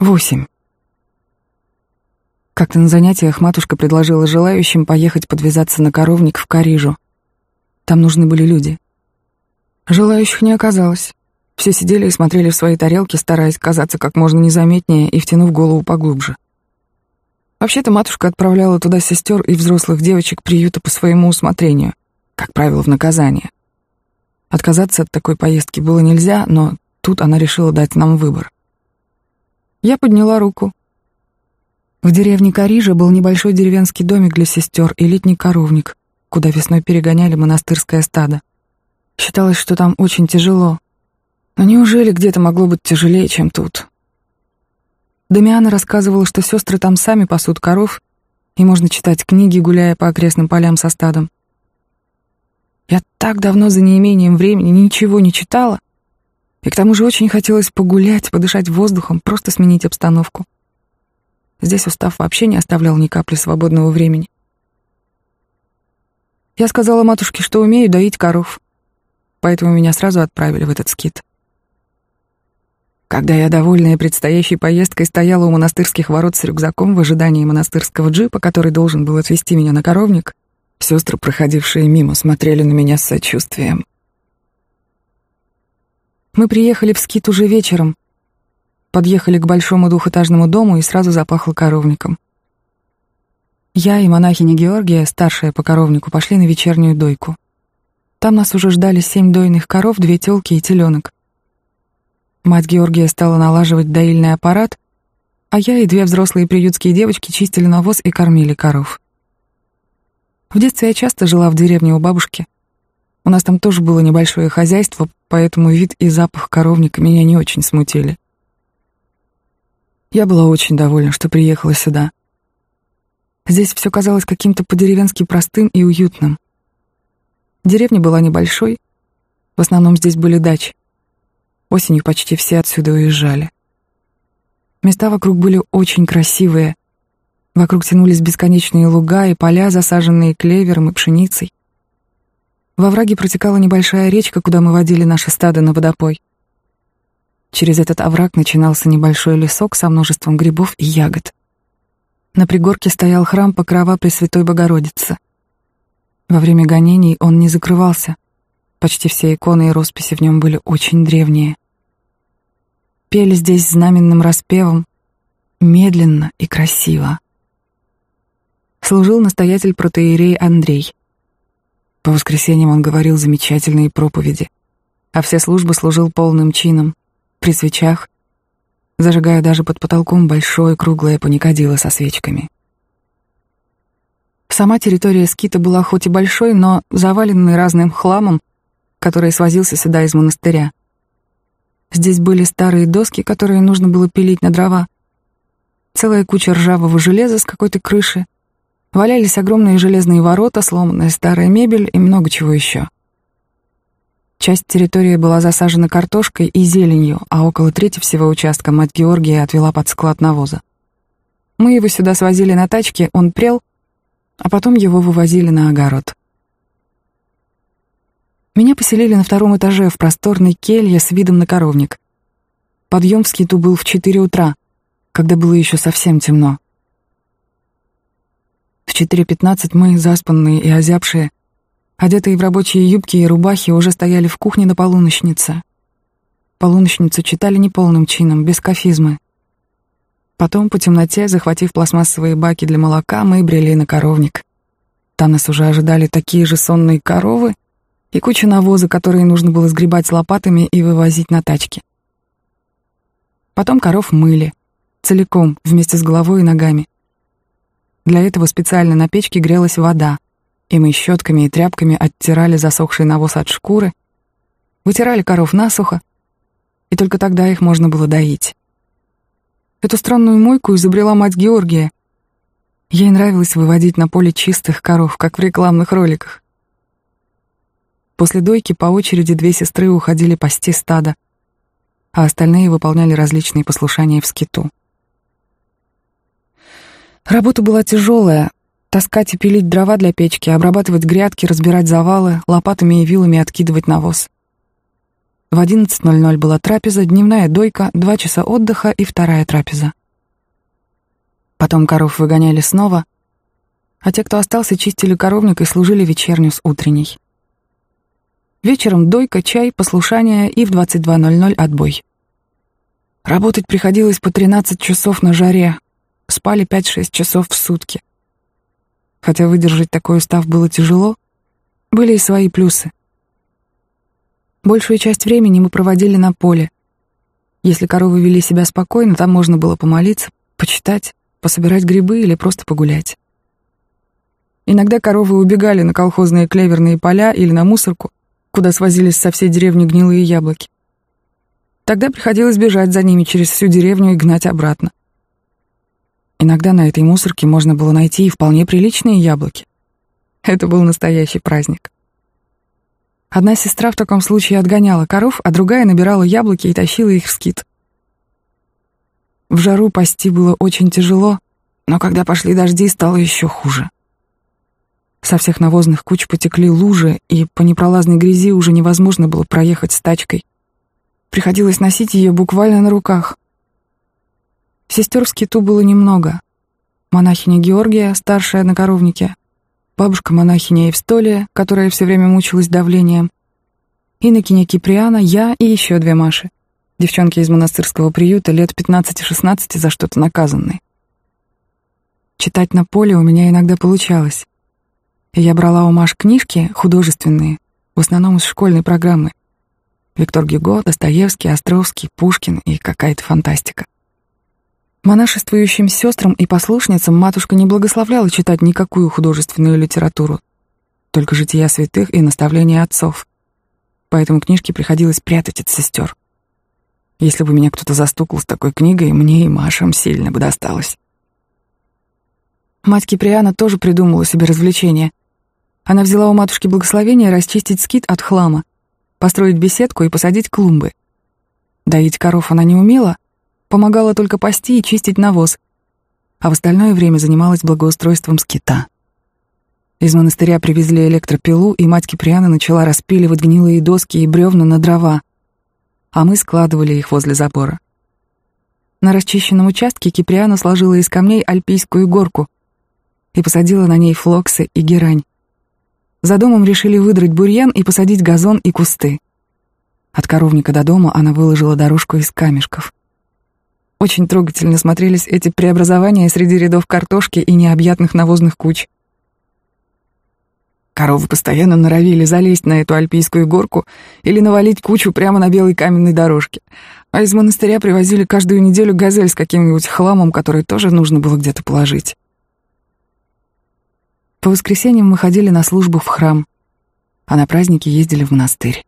Восемь. Как-то на занятиях матушка предложила желающим поехать подвязаться на коровник в Карижу. Там нужны были люди. Желающих не оказалось. Все сидели и смотрели в свои тарелки, стараясь казаться как можно незаметнее и втянув голову поглубже. Вообще-то матушка отправляла туда сестер и взрослых девочек приюта по своему усмотрению, как правило, в наказание. Отказаться от такой поездки было нельзя, но тут она решила дать нам выбор. Я подняла руку. В деревне Карижа был небольшой деревенский домик для сестер и летний коровник, куда весной перегоняли монастырское стадо. Считалось, что там очень тяжело, но неужели где-то могло быть тяжелее, чем тут? Дамиана рассказывала, что сестры там сами пасут коров, и можно читать книги, гуляя по окрестным полям со стадом. Я так давно за неимением времени ничего не читала, и к тому же очень хотелось погулять, подышать воздухом, просто сменить обстановку. Здесь устав вообще не оставлял ни капли свободного времени. Я сказала матушке, что умею доить коров, поэтому меня сразу отправили в этот скит. Когда я, довольная предстоящей поездкой, стояла у монастырских ворот с рюкзаком в ожидании монастырского джипа, который должен был отвезти меня на коровник, сестры, проходившие мимо, смотрели на меня с сочувствием. Мы приехали в скит уже вечером, подъехали к большому двухэтажному дому и сразу запахло коровником. Я и монахиня Георгия, старшая по коровнику, пошли на вечернюю дойку. Там нас уже ждали семь дойных коров, две телки и теленок. Мать Георгия стала налаживать доильный аппарат, а я и две взрослые приютские девочки чистили навоз и кормили коров. В детстве я часто жила в деревне у бабушки. У нас там тоже было небольшое хозяйство, поэтому вид и запах коровника меня не очень смутили. Я была очень довольна, что приехала сюда. Здесь все казалось каким-то по-деревенски простым и уютным. Деревня была небольшой, в основном здесь были дачи. Осенью почти все отсюда уезжали. Места вокруг были очень красивые. Вокруг тянулись бесконечные луга и поля, засаженные клевером и пшеницей. Во враге протекала небольшая речка, куда мы водили наше стадо на водопой. Через этот овраг начинался небольшой лесок со множеством грибов и ягод. На пригорке стоял храм Покрова Пресвятой Богородицы. Во время гонений он не закрывался — Почти все иконы и росписи в нем были очень древние. Пели здесь знаменным распевом, медленно и красиво. Служил настоятель протеерей Андрей. По воскресеньям он говорил замечательные проповеди, а все службы служил полным чином, при свечах, зажигая даже под потолком большое круглое паникадило со свечками. Сама территория скита была хоть и большой, но заваленной разным хламом который свозился сюда из монастыря. Здесь были старые доски, которые нужно было пилить на дрова, целая куча ржавого железа с какой-то крыши, валялись огромные железные ворота, сломанная старая мебель и много чего еще. Часть территории была засажена картошкой и зеленью, а около трети всего участка мать Георгия отвела под склад навоза. Мы его сюда свозили на тачке, он прел, а потом его вывозили на огород. Меня поселили на втором этаже в просторной келье с видом на коровник. Подъем в скиту был в четыре утра, когда было еще совсем темно. В 4.15 мы, заспанные и озябшие, одетые в рабочие юбки и рубахи, уже стояли в кухне на полуночнице. Полуночницу читали неполным чином, без кафизмы. Потом, по темноте, захватив пластмассовые баки для молока, мы брели на коровник. Там нас уже ожидали такие же сонные коровы — и куча навоза, которые нужно было сгребать лопатами и вывозить на тачке. Потом коров мыли, целиком, вместе с головой и ногами. Для этого специально на печке грелась вода, и мы щетками и тряпками оттирали засохший навоз от шкуры, вытирали коров насухо, и только тогда их можно было доить. Эту странную мойку изобрела мать Георгия. Ей нравилось выводить на поле чистых коров, как в рекламных роликах. После дойки по очереди две сестры уходили пасти стада, а остальные выполняли различные послушания в скиту. Работа была тяжелая. Таскать и пилить дрова для печки, обрабатывать грядки, разбирать завалы, лопатами и вилами откидывать навоз. В 11.00 была трапеза, дневная дойка, два часа отдыха и вторая трапеза. Потом коров выгоняли снова, а те, кто остался, чистили коровник и служили вечерню с утренней. Вечером дойка, чай, послушание и в 22.00 отбой. Работать приходилось по 13 часов на жаре, спали 5-6 часов в сутки. Хотя выдержать такой устав было тяжело, были и свои плюсы. Большую часть времени мы проводили на поле. Если коровы вели себя спокойно, там можно было помолиться, почитать, пособирать грибы или просто погулять. Иногда коровы убегали на колхозные клеверные поля или на мусорку, куда свозились со всей деревни гнилые яблоки. Тогда приходилось бежать за ними через всю деревню и гнать обратно. Иногда на этой мусорке можно было найти и вполне приличные яблоки. Это был настоящий праздник. Одна сестра в таком случае отгоняла коров, а другая набирала яблоки и тащила их в скит. В жару пасти было очень тяжело, но когда пошли дожди, стало еще хуже. Со всех навозных куч потекли лужи, и по непролазной грязи уже невозможно было проехать с тачкой. Приходилось носить ее буквально на руках. Сестер в скиту было немного. Монахиня Георгия, старшая на коровнике, бабушка-монахиня Евстолия, которая все время мучилась давлением, инокиня Киприана, я и еще две Маши, девчонки из монастырского приюта лет 15-16 за что-то наказанные. Читать на поле у меня иногда получалось. И я брала у Маш книжки художественные, в основном из школьной программы. Виктор Гюго, Достоевский, Островский, Пушкин и какая-то фантастика. Монашествующим сестрам и послушницам матушка не благословляла читать никакую художественную литературу, только жития святых и наставления отцов. Поэтому книжки приходилось прятать от сестер. Если бы меня кто-то застукал с такой книгой, мне и Машам сильно бы досталось. Мать Киприана тоже придумала себе развлечение. Она взяла у матушки благословение расчистить скит от хлама, построить беседку и посадить клумбы. Доить коров она не умела — помогала только пасти и чистить навоз, а в остальное время занималась благоустройством скита. Из монастыря привезли электропилу, и мать Киприана начала распиливать гнилые доски и бревна на дрова, а мы складывали их возле забора. На расчищенном участке Киприана сложила из камней альпийскую горку и посадила на ней флоксы и герань. За домом решили выдрать бурьян и посадить газон и кусты. От коровника до дома она выложила дорожку из камешков. Очень трогательно смотрелись эти преобразования среди рядов картошки и необъятных навозных куч. Коровы постоянно норовили залезть на эту альпийскую горку или навалить кучу прямо на белой каменной дорожке. А из монастыря привозили каждую неделю газель с каким-нибудь хламом, который тоже нужно было где-то положить. По воскресеньям мы ходили на службу в храм, а на праздники ездили в монастырь.